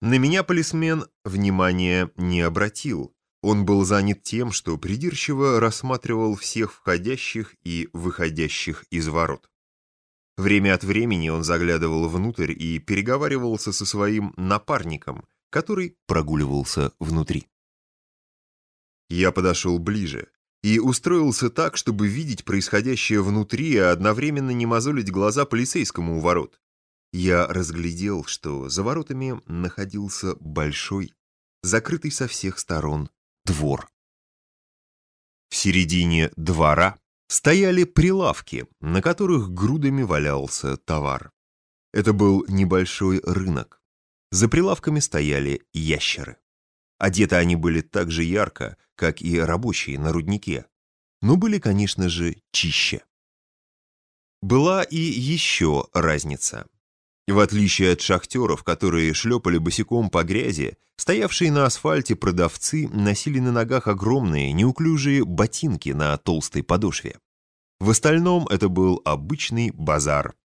На меня полисмен внимания не обратил. Он был занят тем, что придирчиво рассматривал всех входящих и выходящих из ворот. Время от времени он заглядывал внутрь и переговаривался со своим напарником, который прогуливался внутри. Я подошел ближе и устроился так, чтобы видеть происходящее внутри, а одновременно не мозолить глаза полицейскому у ворот. Я разглядел, что за воротами находился большой, закрытый со всех сторон, двор. В середине двора стояли прилавки, на которых грудами валялся товар. Это был небольшой рынок. За прилавками стояли ящеры. Одеты они были так же ярко, как и рабочие на руднике, но были, конечно же, чище. Была и еще разница. В отличие от шахтеров, которые шлепали босиком по грязи, стоявшие на асфальте продавцы носили на ногах огромные, неуклюжие ботинки на толстой подошве. В остальном это был обычный базар.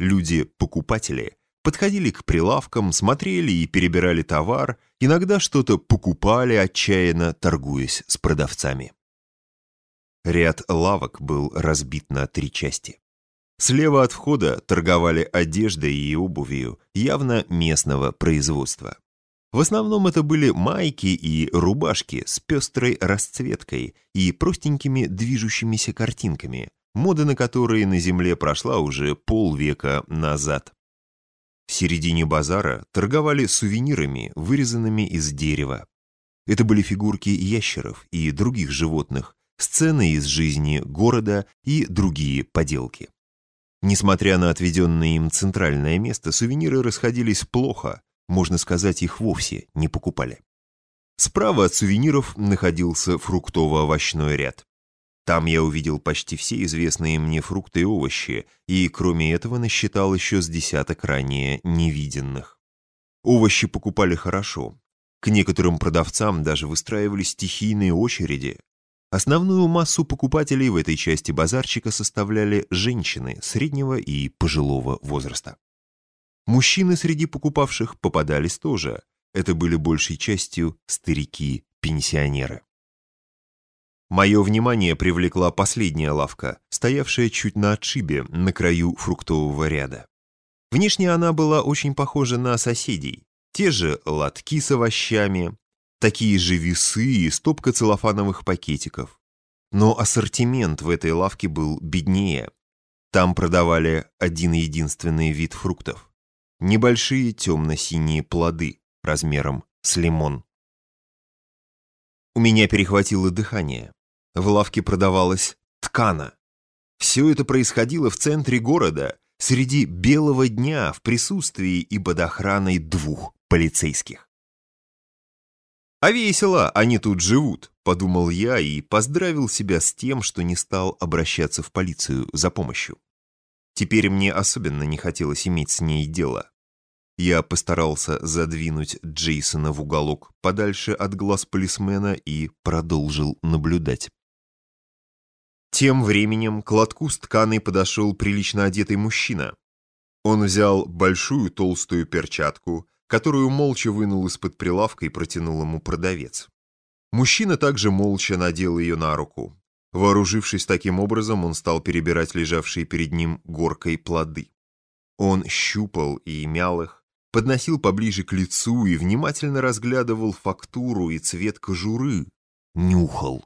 Люди-покупатели подходили к прилавкам, смотрели и перебирали товар, иногда что-то покупали, отчаянно торгуясь с продавцами. Ряд лавок был разбит на три части. Слева от входа торговали одеждой и обувью, явно местного производства. В основном это были майки и рубашки с пестрой расцветкой и простенькими движущимися картинками, мода на которые на земле прошла уже полвека назад. В середине базара торговали сувенирами, вырезанными из дерева. Это были фигурки ящеров и других животных, сцены из жизни города и другие поделки. Несмотря на отведенное им центральное место, сувениры расходились плохо, можно сказать, их вовсе не покупали. Справа от сувениров находился фруктово-овощной ряд. Там я увидел почти все известные мне фрукты и овощи, и кроме этого насчитал еще с десяток ранее невиденных. Овощи покупали хорошо. К некоторым продавцам даже выстраивали стихийные очереди, Основную массу покупателей в этой части базарчика составляли женщины среднего и пожилого возраста. Мужчины среди покупавших попадались тоже. Это были большей частью старики-пенсионеры. Мое внимание привлекла последняя лавка, стоявшая чуть на отшибе, на краю фруктового ряда. Внешне она была очень похожа на соседей. Те же лотки с овощами, такие же весы и стопка целлофановых пакетиков. Но ассортимент в этой лавке был беднее. Там продавали один единственный вид фруктов. Небольшие темно-синие плоды размером с лимон. У меня перехватило дыхание. В лавке продавалась ткана. Все это происходило в центре города, среди белого дня, в присутствии и под охраной двух полицейских. «А весело, они тут живут», — подумал я и поздравил себя с тем, что не стал обращаться в полицию за помощью. Теперь мне особенно не хотелось иметь с ней дело. Я постарался задвинуть Джейсона в уголок подальше от глаз полисмена и продолжил наблюдать. Тем временем к лотку с тканой подошел прилично одетый мужчина. Он взял большую толстую перчатку, которую молча вынул из-под прилавка и протянул ему продавец. Мужчина также молча надел ее на руку. Вооружившись таким образом, он стал перебирать лежавшие перед ним горкой плоды. Он щупал и мял их, подносил поближе к лицу и внимательно разглядывал фактуру и цвет кожуры, нюхал.